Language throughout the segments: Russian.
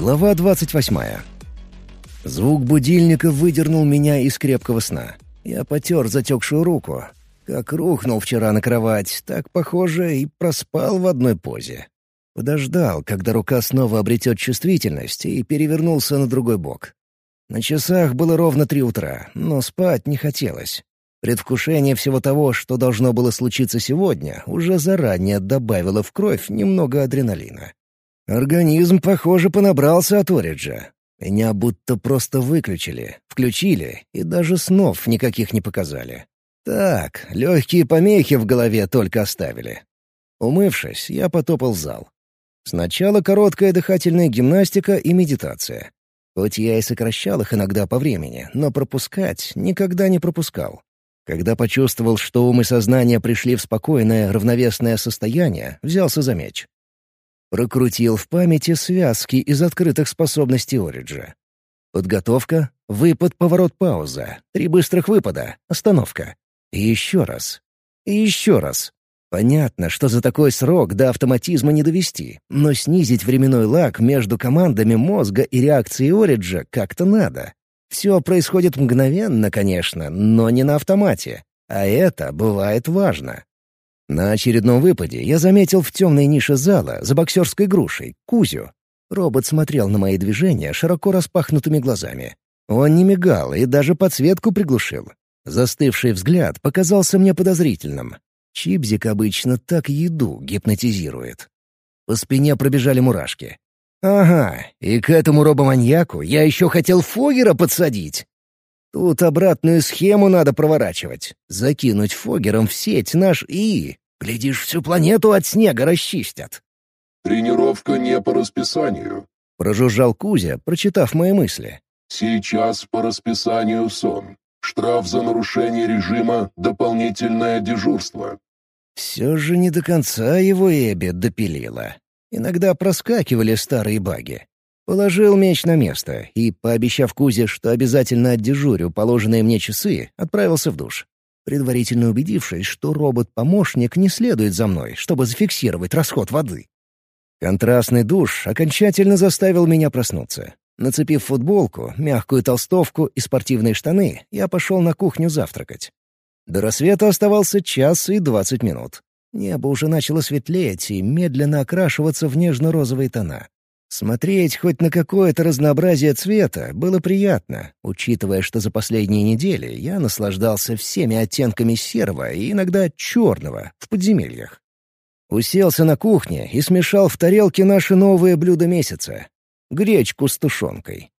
Глава двадцать восьмая. Звук будильника выдернул меня из крепкого сна. Я потер затекшую руку. Как рухнул вчера на кровать, так, похоже, и проспал в одной позе. Подождал, когда рука снова обретет чувствительность, и перевернулся на другой бок. На часах было ровно три утра, но спать не хотелось. Предвкушение всего того, что должно было случиться сегодня, уже заранее добавило в кровь немного адреналина. Организм, похоже, понабрался от Ориджа. Меня будто просто выключили, включили и даже снов никаких не показали. Так, легкие помехи в голове только оставили. Умывшись, я потопал в зал. Сначала короткая дыхательная гимнастика и медитация. Хоть я и сокращал их иногда по времени, но пропускать никогда не пропускал. Когда почувствовал, что ум и сознание пришли в спокойное, равновесное состояние, взялся за меч. Прокрутил в памяти связки из открытых способностей Ориджа. Подготовка, выпад, поворот, пауза, три быстрых выпада, остановка. И еще раз. И еще раз. Понятно, что за такой срок до автоматизма не довести, но снизить временной лаг между командами мозга и реакцией Ориджа как-то надо. Все происходит мгновенно, конечно, но не на автомате. А это бывает важно. На очередном выпаде я заметил в темной нише зала за боксерской грушей Кузю. Робот смотрел на мои движения широко распахнутыми глазами. Он не мигал и даже подсветку приглушил. Застывший взгляд показался мне подозрительным. Чипзик обычно так еду гипнотизирует. По спине пробежали мурашки. «Ага, и к этому робоманьяку я еще хотел Фогера подсадить!» Тут обратную схему надо проворачивать. Закинуть Фогером в сеть наш ИИ. Глядишь, всю планету от снега расчистят. «Тренировка не по расписанию», — прожужжал Кузя, прочитав мои мысли. «Сейчас по расписанию сон. Штраф за нарушение режима — дополнительное дежурство». Все же не до конца его Эбби допилила. Иногда проскакивали старые баги. Положил меч на место и, пообещав Кузе, что обязательно отдежурю положенные мне часы, отправился в душ. Предварительно убедившись, что робот-помощник не следует за мной, чтобы зафиксировать расход воды. Контрастный душ окончательно заставил меня проснуться. Нацепив футболку, мягкую толстовку и спортивные штаны, я пошел на кухню завтракать. До рассвета оставался час и двадцать минут. Небо уже начало светлеть и медленно окрашиваться в нежно-розовые тона. Смотреть хоть на какое-то разнообразие цвета было приятно, учитывая, что за последние недели я наслаждался всеми оттенками серого и иногда черного в подземельях. Уселся на кухне и смешал в тарелке наши новые блюда месяца — гречку с тушенкой.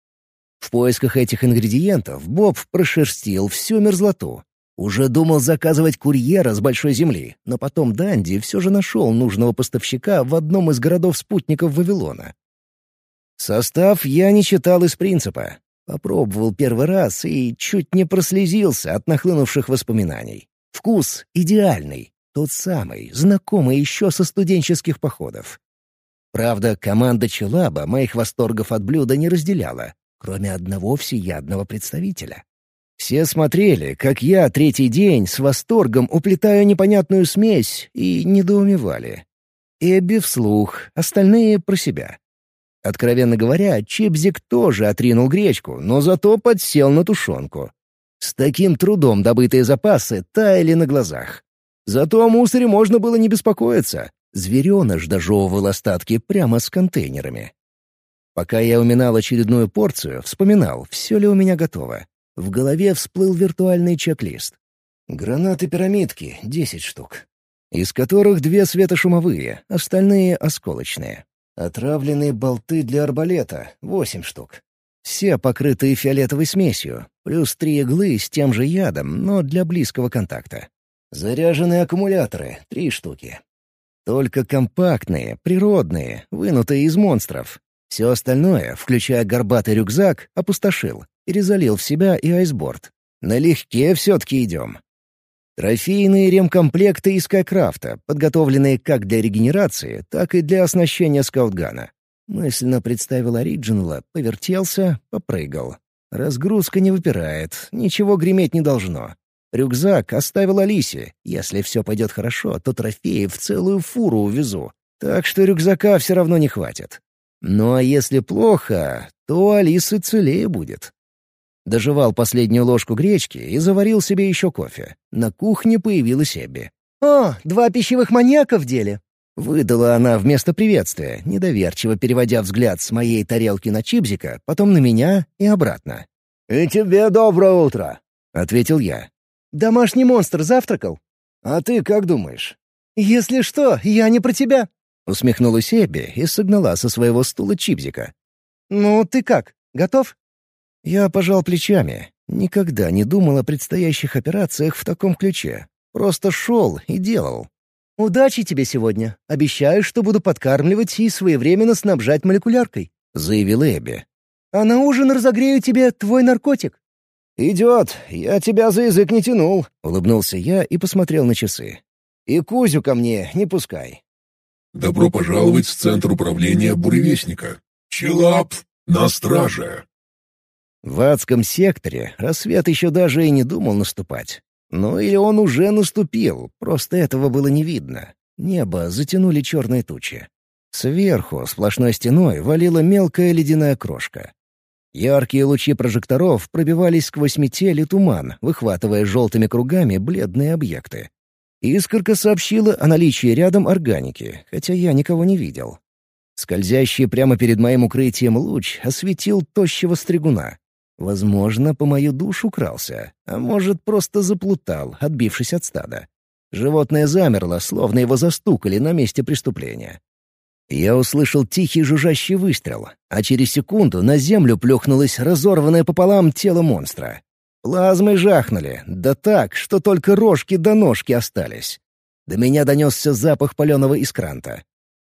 В поисках этих ингредиентов Боб прошерстил всю мерзлоту. Уже думал заказывать курьера с большой земли, но потом Данди все же нашел нужного поставщика в одном из городов-спутников Вавилона. Состав я не читал из принципа. Попробовал первый раз и чуть не прослезился от нахлынувших воспоминаний. Вкус идеальный, тот самый, знакомый еще со студенческих походов. Правда, команда Челаба моих восторгов от блюда не разделяла, кроме одного всеядного представителя. Все смотрели, как я третий день с восторгом уплетаю непонятную смесь, и недоумевали. Эбби вслух, остальные про себя. Откровенно говоря, Чипзик тоже отринул гречку, но зато подсел на тушенку. С таким трудом добытые запасы таяли на глазах. Зато о мусоре можно было не беспокоиться. Звереныш дожевывал остатки прямо с контейнерами. Пока я уминал очередную порцию, вспоминал, все ли у меня готово. В голове всплыл виртуальный чек-лист. Гранаты-пирамидки — десять штук, из которых две светошумовые, остальные — осколочные. Отравленные болты для арбалета — восемь штук. Все покрытые фиолетовой смесью, плюс три иглы с тем же ядом, но для близкого контакта. Заряженные аккумуляторы — три штуки. Только компактные, природные, вынутые из монстров. Все остальное, включая горбатый рюкзак, опустошил, перезалил в себя и айсборд. Налегке все-таки идем. Трофейные ремкомплекты из Скайкрафта, подготовленные как для регенерации, так и для оснащения скаутгана. Мысленно представил оригинала, повертелся, попрыгал. Разгрузка не выпирает, ничего греметь не должно. Рюкзак оставил Алисе. Если все пойдет хорошо, то трофеи в целую фуру увезу. Так что рюкзака все равно не хватит. Ну а если плохо, то Алисы целее будет. Доживал последнюю ложку гречки и заварил себе еще кофе. На кухне появилась Эбби. «О, два пищевых маньяка в деле!» Выдала она вместо приветствия, недоверчиво переводя взгляд с моей тарелки на Чипзика, потом на меня и обратно. «И тебе доброе утро!» — ответил я. «Домашний монстр завтракал?» «А ты как думаешь?» «Если что, я не про тебя!» Усмехнулась Эбби и согнала со своего стула Чипзика. «Ну, ты как, готов?» Я пожал плечами. Никогда не думал о предстоящих операциях в таком ключе. Просто шел и делал. «Удачи тебе сегодня. Обещаю, что буду подкармливать и своевременно снабжать молекуляркой», — заявил Эбби. «А на ужин разогрею тебе твой наркотик». «Идет. Я тебя за язык не тянул», — улыбнулся я и посмотрел на часы. «И Кузю ко мне не пускай». «Добро пожаловать в Центр управления Буревестника. Челап на страже». В адском секторе рассвет еще даже и не думал наступать. Ну или он уже наступил, просто этого было не видно. Небо затянули черные тучи. Сверху, сплошной стеной, валила мелкая ледяная крошка. Яркие лучи прожекторов пробивались сквозь метель туман, выхватывая желтыми кругами бледные объекты. Искорка сообщила о наличии рядом органики, хотя я никого не видел. Скользящий прямо перед моим укрытием луч осветил тощего стригуна. Возможно, по мою душу крался, а может, просто заплутал, отбившись от стада. Животное замерло, словно его застукали на месте преступления. Я услышал тихий жужжащий выстрел, а через секунду на землю плюхнулось разорванное пополам тело монстра. Плазмой жахнули, да так, что только рожки до ножки остались. До меня донесся запах паленого искранта.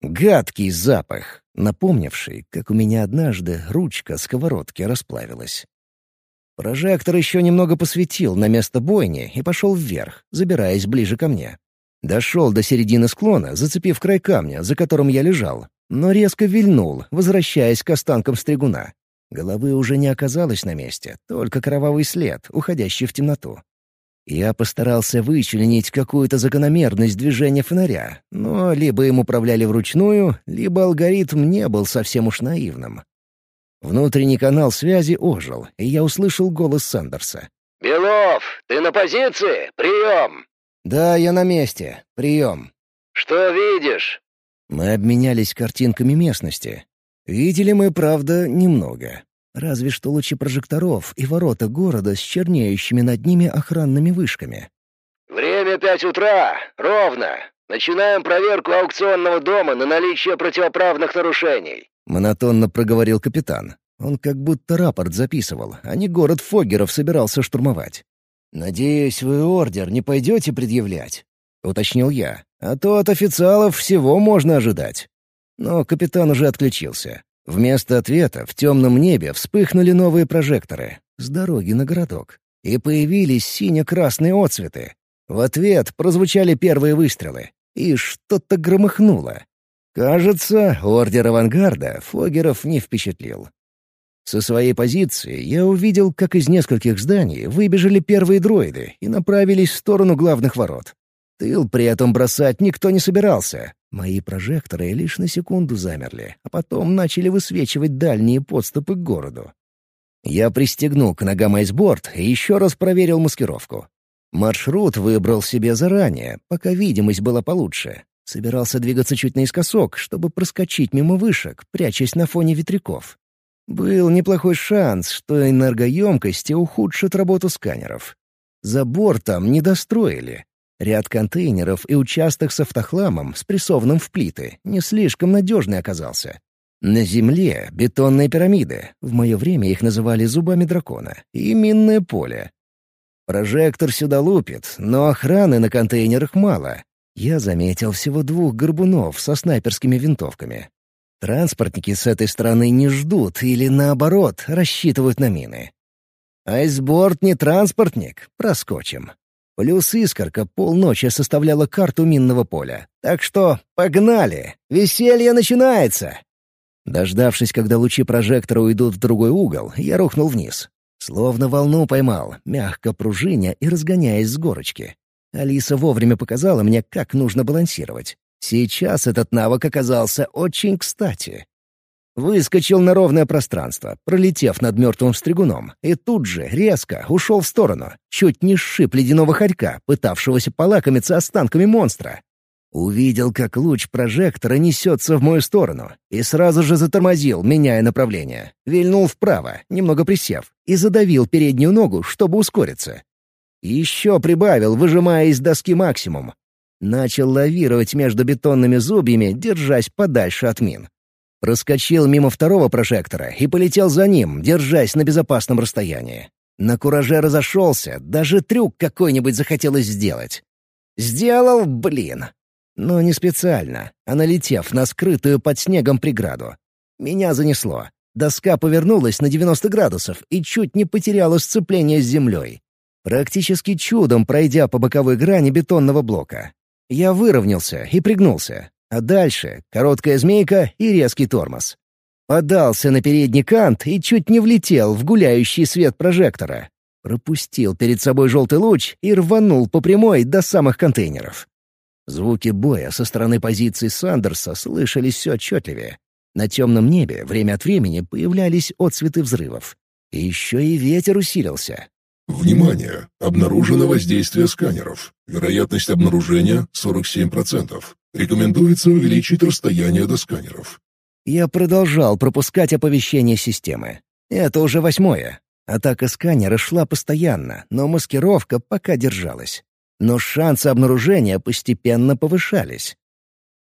Гадкий запах, напомнивший, как у меня однажды ручка сковородки расплавилась. Прожектор еще немного посветил на место бойни и пошел вверх, забираясь ближе ко мне. Дошел до середины склона, зацепив край камня, за которым я лежал, но резко вильнул, возвращаясь к останкам стригуна. Головы уже не оказалось на месте, только кровавый след, уходящий в темноту. Я постарался вычленить какую-то закономерность движения фонаря, но либо им управляли вручную, либо алгоритм не был совсем уж наивным. Внутренний канал связи ожил, и я услышал голос Сандерса. «Белов, ты на позиции? Прием!» «Да, я на месте. Прием». «Что видишь?» Мы обменялись картинками местности. Видели мы, правда, немного. Разве что лучи прожекторов и ворота города с чернеющими над ними охранными вышками. «Время пять утра. Ровно. Начинаем проверку аукционного дома на наличие противоправных нарушений. — монотонно проговорил капитан. Он как будто рапорт записывал, а не город Фоггеров собирался штурмовать. «Надеюсь, вы ордер не пойдете предъявлять?» — уточнил я. «А то от официалов всего можно ожидать». Но капитан уже отключился. Вместо ответа в темном небе вспыхнули новые прожекторы с дороги на городок. И появились сине-красные отцветы. В ответ прозвучали первые выстрелы. И что-то громыхнуло. Кажется, ордер авангарда Фогеров не впечатлил. Со своей позиции я увидел, как из нескольких зданий выбежали первые дроиды и направились в сторону главных ворот. Тыл при этом бросать никто не собирался. Мои прожекторы лишь на секунду замерли, а потом начали высвечивать дальние подступы к городу. Я пристегнул к ногам айсборд и еще раз проверил маскировку. Маршрут выбрал себе заранее, пока видимость была получше. Собирался двигаться чуть наискосок, чтобы проскочить мимо вышек, прячась на фоне ветряков. Был неплохой шанс, что энергоемкости ухудшат работу сканеров. Забор там не достроили. Ряд контейнеров и участок с автохламом, спрессованным в плиты, не слишком надежный оказался. На земле бетонные пирамиды, в мое время их называли зубами дракона, и минное поле. Прожектор сюда лупит, но охраны на контейнерах мало, я заметил всего двух горбунов со снайперскими винтовками. Транспортники с этой стороны не ждут или, наоборот, рассчитывают на мины. Айсборд не транспортник, проскочим. Плюс искорка полночи составляла карту минного поля. Так что погнали! Веселье начинается! Дождавшись, когда лучи прожектора уйдут в другой угол, я рухнул вниз. Словно волну поймал, мягко пружиня и разгоняясь с горочки. Алиса вовремя показала мне, как нужно балансировать. Сейчас этот навык оказался очень кстати. Выскочил на ровное пространство, пролетев над мертвым стригуном, и тут же резко ушел в сторону, чуть не сшиб ледяного хорька, пытавшегося полакомиться останками монстра. Увидел, как луч прожектора несется в мою сторону, и сразу же затормозил, меняя направление. Вильнул вправо, немного присев, и задавил переднюю ногу, чтобы ускориться. Еще прибавил, выжимая из доски максимум. Начал лавировать между бетонными зубьями, держась подальше от мин. Проскочил мимо второго прожектора и полетел за ним, держась на безопасном расстоянии. На кураже разошелся, даже трюк какой-нибудь захотелось сделать. Сделал, блин. Но не специально, а налетев на скрытую под снегом преграду. Меня занесло. Доска повернулась на 90 градусов и чуть не потеряла сцепление с землей. Практически чудом пройдя по боковой грани бетонного блока. Я выровнялся и пригнулся, а дальше — короткая змейка и резкий тормоз. Подался на передний кант и чуть не влетел в гуляющий свет прожектора. Пропустил перед собой желтый луч и рванул по прямой до самых контейнеров. Звуки боя со стороны позиции Сандерса слышались все отчетливее. На темном небе время от времени появлялись отцветы взрывов. И еще и ветер усилился. Внимание! Обнаружено воздействие сканеров. Вероятность обнаружения 47%. Рекомендуется увеличить расстояние до сканеров. Я продолжал пропускать оповещение системы. Это уже восьмое. Атака сканера шла постоянно, но маскировка пока держалась. Но шансы обнаружения постепенно повышались.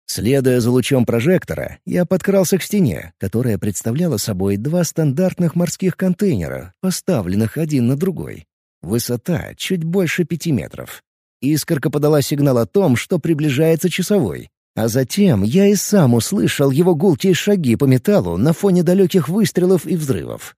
Следуя за лучом прожектора, я подкрался к стене, которая представляла собой два стандартных морских контейнера, поставленных один на другой. Высота чуть больше пяти метров. Искорка подала сигнал о том, что приближается часовой. А затем я и сам услышал его гулкие шаги по металлу на фоне далеких выстрелов и взрывов.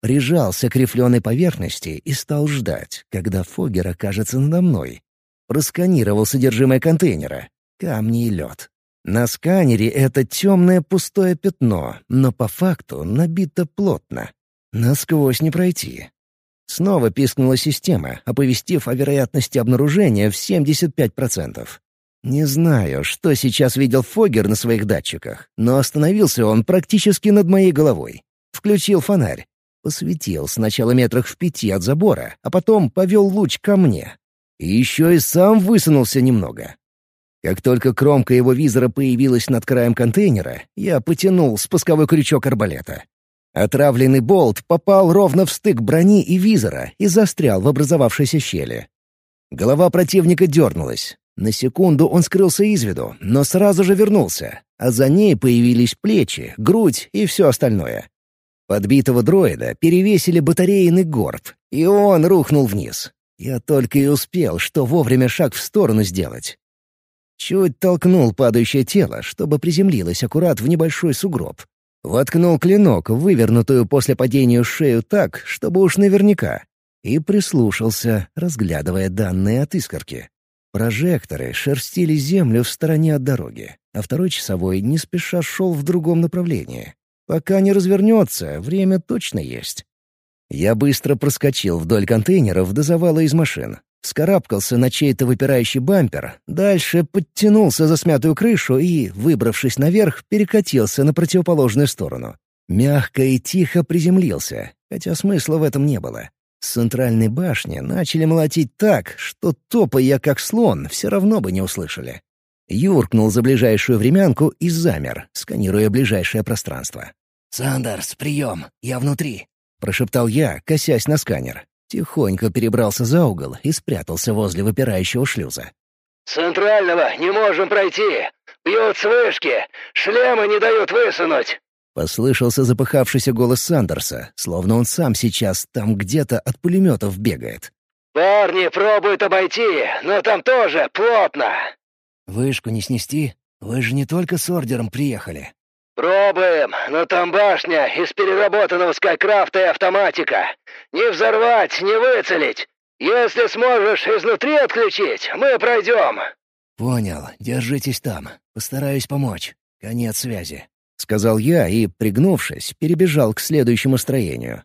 Прижался к рифленой поверхности и стал ждать, когда Фогер окажется надо мной. Просканировал содержимое контейнера. Камни и лед. На сканере это темное пустое пятно, но по факту набито плотно. Насквозь не пройти. Снова пискнула система, оповестив о вероятности обнаружения в 75%. Не знаю, что сейчас видел Фогер на своих датчиках, но остановился он практически над моей головой. Включил фонарь. Посветил сначала метрах в пяти от забора, а потом повел луч ко мне. И еще и сам высунулся немного. Как только кромка его визора появилась над краем контейнера, я потянул спусковой крючок арбалета. Отравленный болт попал ровно в стык брони и визора и застрял в образовавшейся щели. Голова противника дернулась. На секунду он скрылся из виду, но сразу же вернулся, а за ней появились плечи, грудь и все остальное. Подбитого дроида перевесили батарейный горб, и он рухнул вниз. Я только и успел, что вовремя шаг в сторону сделать. Чуть толкнул падающее тело, чтобы приземлилось аккурат в небольшой сугроб, Воткнул клинок в вывернутую после падения шею так, чтобы уж наверняка. И прислушался, разглядывая данные от искорки. Прожекторы шерстили землю в стороне от дороги, а второй часовой не спеша шел в другом направлении. Пока не развернется, время точно есть. Я быстро проскочил вдоль контейнеров до завала из машин, Вскарабкался на чей-то выпирающий бампер, дальше подтянулся за смятую крышу и, выбравшись наверх, перекатился на противоположную сторону. Мягко и тихо приземлился, хотя смысла в этом не было. С центральной башни начали молотить так, что топа я как слон все равно бы не услышали. Юркнул за ближайшую времянку и замер, сканируя ближайшее пространство. «Сандерс, прием! Я внутри!» — прошептал я, косясь на сканер. Тихонько перебрался за угол и спрятался возле выпирающего шлюза. «Центрального не можем пройти! Бьют с вышки! Шлемы не дают высунуть!» Послышался запыхавшийся голос Сандерса, словно он сам сейчас там где-то от пулеметов бегает. «Парни пробуют обойти, но там тоже плотно!» «Вышку не снести? Вы же не только с ордером приехали». «Пробуем, но там башня из переработанного скайкрафта и автоматика. Не взорвать, не выцелить. Если сможешь изнутри отключить, мы пройдем». «Понял. Держитесь там. Постараюсь помочь. Конец связи», — сказал я и, пригнувшись, перебежал к следующему строению.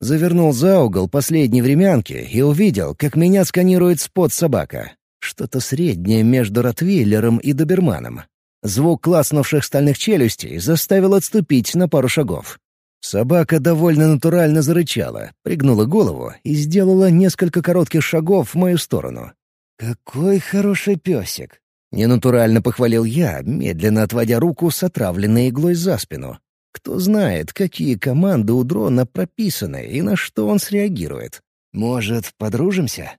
Завернул за угол последней времянки и увидел, как меня сканирует спот собака. Что-то среднее между ротвейлером и доберманом. Звук класснувших стальных челюстей заставил отступить на пару шагов. Собака довольно натурально зарычала, пригнула голову и сделала несколько коротких шагов в мою сторону. «Какой хороший песик!» — ненатурально похвалил я, медленно отводя руку с отравленной иглой за спину. Кто знает, какие команды у дрона прописаны и на что он среагирует. Может, подружимся?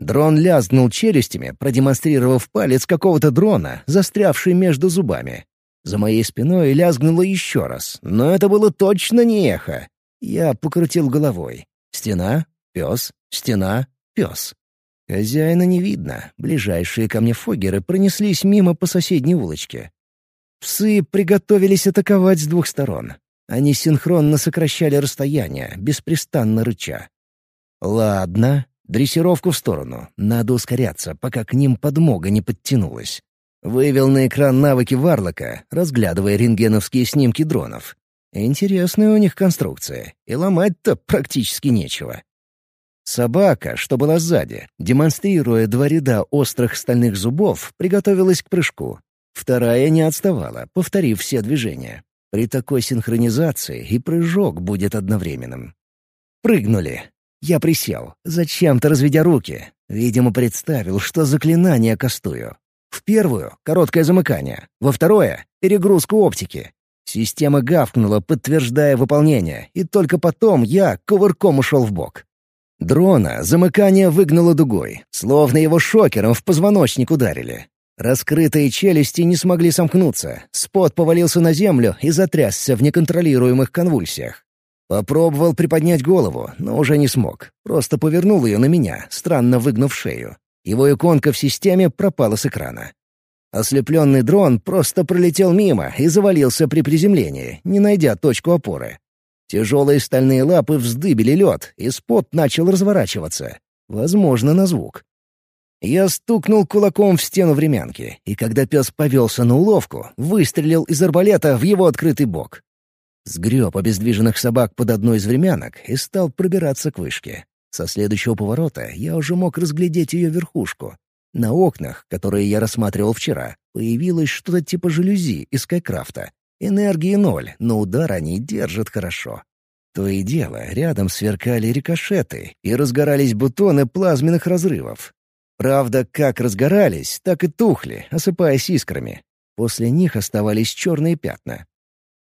Дрон лязгнул челюстями, продемонстрировав палец какого-то дрона, застрявший между зубами. За моей спиной лязгнуло еще раз, но это было точно не эхо. Я покрутил головой. Стена, пес, стена, пес. Хозяина не видно. Ближайшие ко мне фогеры пронеслись мимо по соседней улочке. Псы приготовились атаковать с двух сторон. Они синхронно сокращали расстояние, беспрестанно рыча. «Ладно, дрессировку в сторону. Надо ускоряться, пока к ним подмога не подтянулась. Вывел на экран навыки Варлока, разглядывая рентгеновские снимки дронов. Интересная у них конструкция, и ломать-то практически нечего. Собака, что была сзади, демонстрируя два ряда острых стальных зубов, приготовилась к прыжку. Вторая не отставала, повторив все движения. При такой синхронизации и прыжок будет одновременным. Прыгнули. Я присел, зачем-то разведя руки. Видимо, представил, что заклинание кастую. В первую — короткое замыкание, во второе — перегрузку оптики. Система гавкнула, подтверждая выполнение, и только потом я кувырком ушел в бок. Дрона замыкание выгнало дугой, словно его шокером в позвоночник ударили. Раскрытые челюсти не смогли сомкнуться, спот повалился на землю и затрясся в неконтролируемых конвульсиях. Попробовал приподнять голову, но уже не смог. Просто повернул ее на меня, странно выгнув шею. Его иконка в системе пропала с экрана. Ослепленный дрон просто пролетел мимо и завалился при приземлении, не найдя точку опоры. Тяжелые стальные лапы вздыбили лед, и спот начал разворачиваться. Возможно, на звук. Я стукнул кулаком в стену времянки, и когда пес повелся на уловку, выстрелил из арбалета в его открытый бок. Сгреб обездвиженных собак под одной из времянок и стал пробираться к вышке. Со следующего поворота я уже мог разглядеть ее верхушку. На окнах, которые я рассматривал вчера, появилось что-то типа жалюзи из Скайкрафта. Энергии ноль, но удар они держат хорошо. То и дело, рядом сверкали рикошеты и разгорались бутоны плазменных разрывов. Правда, как разгорались, так и тухли, осыпаясь искрами. После них оставались черные пятна.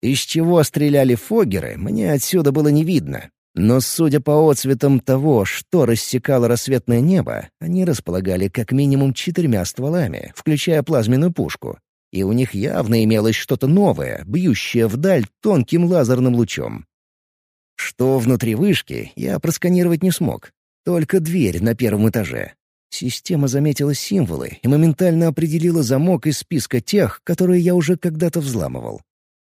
Из чего стреляли фогеры, мне отсюда было не видно, но, судя по отцветам того, что рассекало рассветное небо, они располагали как минимум четырьмя стволами, включая плазменную пушку. И у них явно имелось что-то новое, бьющее вдаль тонким лазерным лучом. Что внутри вышки, я просканировать не смог. Только дверь на первом этаже. Система заметила символы и моментально определила замок из списка тех, которые я уже когда-то взламывал.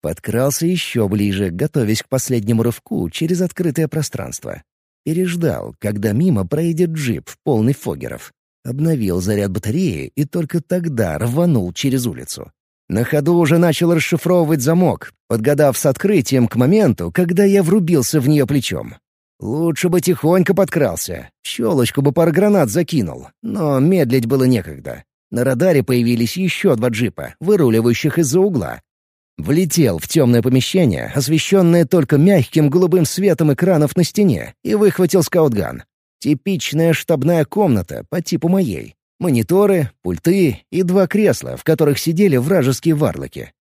Подкрался еще ближе, готовясь к последнему рывку через открытое пространство. Переждал, когда мимо проедет джип, полный фогеров. Обновил заряд батареи и только тогда рванул через улицу. На ходу уже начал расшифровывать замок, подгадав с открытием к моменту, когда я врубился в нее плечом. Лучше бы тихонько подкрался, щелочку бы пар гранат закинул, но медлить было некогда. На радаре появились еще два джипа, выруливающих из-за угла, Влетел в темное помещение, освещенное только мягким голубым светом экранов на стене, и выхватил скаутган. Типичная штабная комната по типу моей. Мониторы, пульты и два кресла, в которых сидели вражеские варлоки.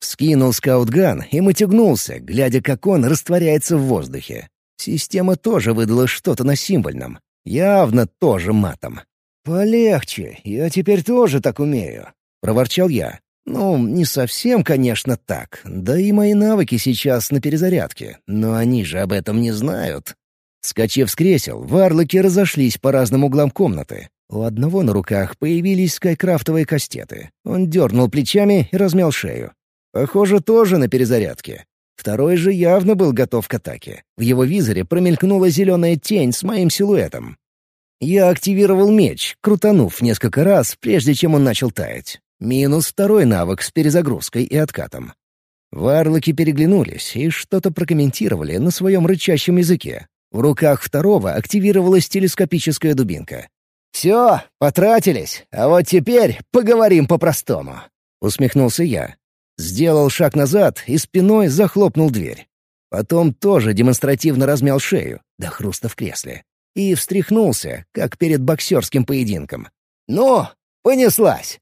Скинул скаутган и мотягнулся, глядя, как он растворяется в воздухе. Система тоже выдала что-то на символьном. Явно тоже матом. «Полегче, я теперь тоже так умею», — проворчал я. Ну, не совсем, конечно, так. Да и мои навыки сейчас на перезарядке. Но они же об этом не знают. Скачив с кресел, варлоки разошлись по разным углам комнаты. У одного на руках появились скайкрафтовые кастеты. Он дернул плечами и размял шею. Похоже, тоже на перезарядке. Второй же явно был готов к атаке. В его визоре промелькнула зеленая тень с моим силуэтом. Я активировал меч, крутанув несколько раз, прежде чем он начал таять. Минус второй навык с перезагрузкой и откатом. Варлоки переглянулись и что-то прокомментировали на своем рычащем языке. В руках второго активировалась телескопическая дубинка. «Все, потратились, а вот теперь поговорим по-простому». усмехнулся я. Сделал шаг назад и спиной захлопнул дверь. Потом тоже демонстративно размял шею, до хруста в кресле. И встряхнулся, как перед боксерским поединком. «Ну, понеслась!»